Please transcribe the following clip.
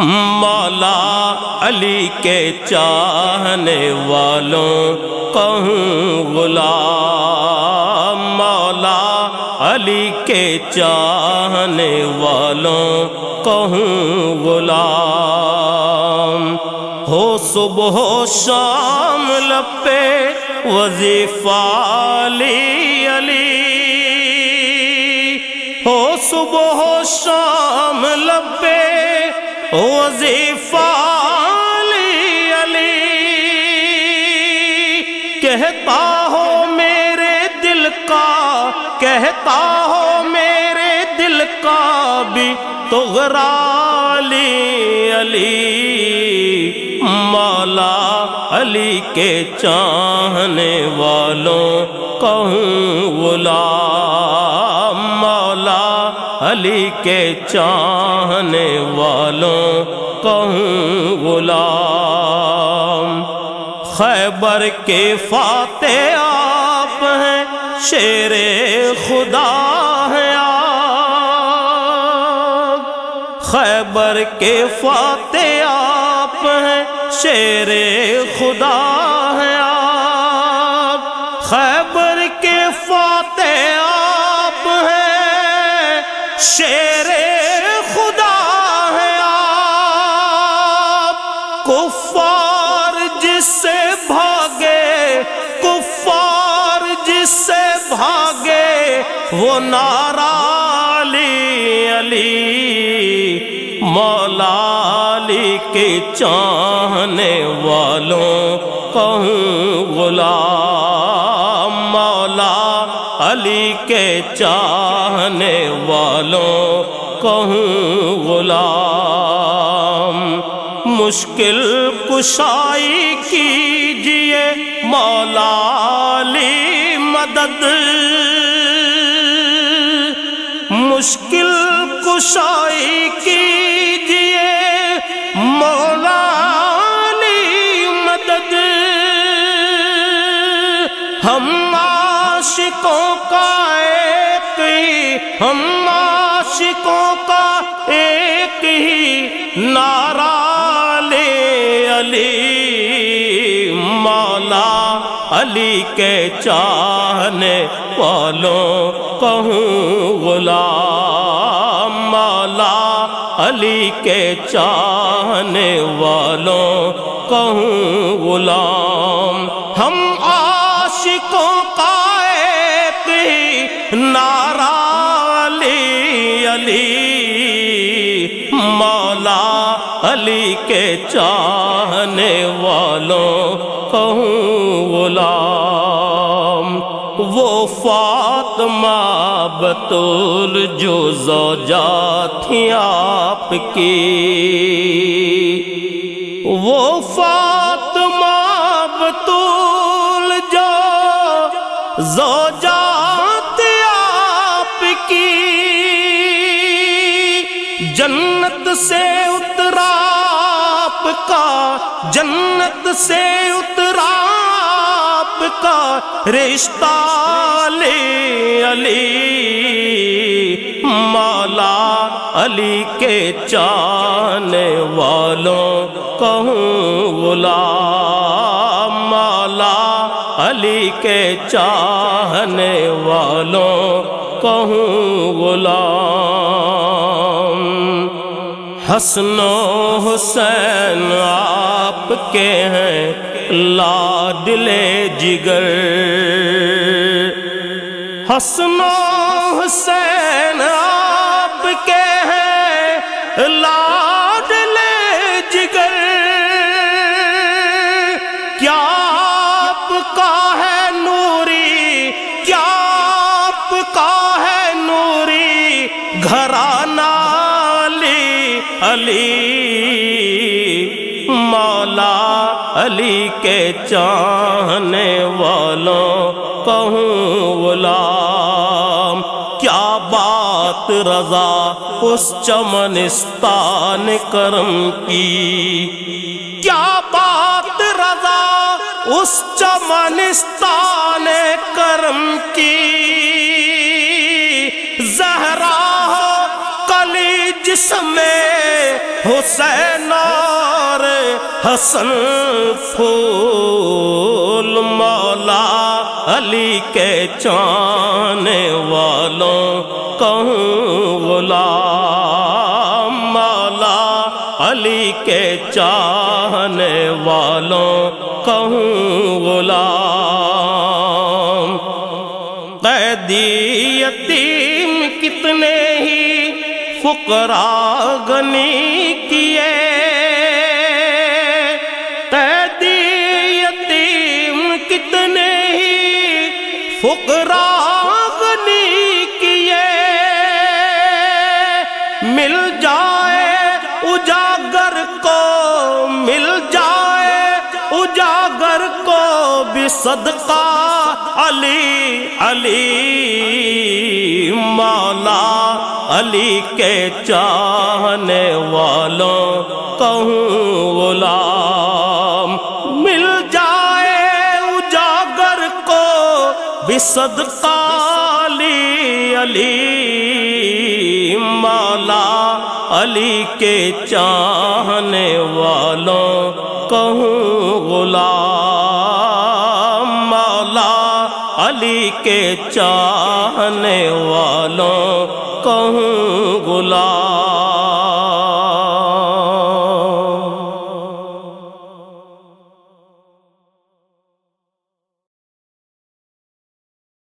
مولا علی کے چاہنے والوں کہوں غلام، مولا علی کے چاہنے والوں کہوں غلام۔ ہو صبح و شام لپے وظیفہ علی علی۔ ہو صبح و شام لپے علی علی کہتا ہو میرے دل کا، کہتا ہو میرے دل کا بھی تو علی علی مولا علی کے چاہنے والوں کہوں غلام۔ علی کے چاہنے والوں کہوں غلام۔ خیبر کے فاتح آپ ہیں، شیر خدا ہیں آپ۔ خیبر کے فاتح آپ ہیں، شیر خدا ہیں آپ۔ خیبر شیر خدا ہے آپ۔ کفار جس سے بھاگے، کفار جس سے بھاگے، وہ نارا علی علی، مولا علی کے چاہنے والوں کہوں غلام۔ علی کے چاہنے والوں کہوں غلام مشکل کشائی کیجیے مولا علی مدد مشکل کشائی کیجیے عاشقوں کا ایک ہی نعرہ لے علی، مولا علی کے چاہنے والوں کہوں غلام، مولا علی کے چاہنے والوں کہوں غلام۔ ہم عاشقوں کا ایک ہی نعرہ علی، مولا علی کے چاہنے والوں کہوں غلام، وہ فاطمہ بطول جو زوجہ تھی آپ کی۔ وہ فاطمہ بطول جو زوجہ سے اترا، آپ کا جنت سے اترا، آپ کا رشتہ لے علی، مولا علی کے چاہنے والوں کہوں غلام، مولا علی کے چاہنے والوں کہوں غلام۔ حسن و حسین آپ کے ہیں لاڈلے جگر۔ حسن و حسین آپ کے ہیں لاڈلے جگر۔ کیا آپ کا ہے نوری؟ کیا آپ کا ہے نوری؟ گھرانہ علی، مولا علی کے چاہنے والوں کہوں غلام، کیا بات رضا اس چمنستان کرم کی؟ کیا بات رضا اس چمنستان کرم کی؟ زہرا ہو کلی جس میں حسین حسن پھول مولا علی کے چانے والوں کہوں غلام مولا علی کے چاہنے والوں کہوں غلام قیدی یتیم کتنے ہی فقرا گنی کیے۔ قیدی یتیم کتنے ہی فقرا غنی کیے۔ مل جائے اجاگر کو، مل جائے اجاگر کو بھی صدقہ۔ علی علی، مولا۔ علی کے چاہنے والوں کہوں غلام، مل جائے اجاگر کو بھی صدقہ علی علی مولا، علی کے چاہنے والوں کہوں غلام، مولا، علی کے چاہ کہوں غلام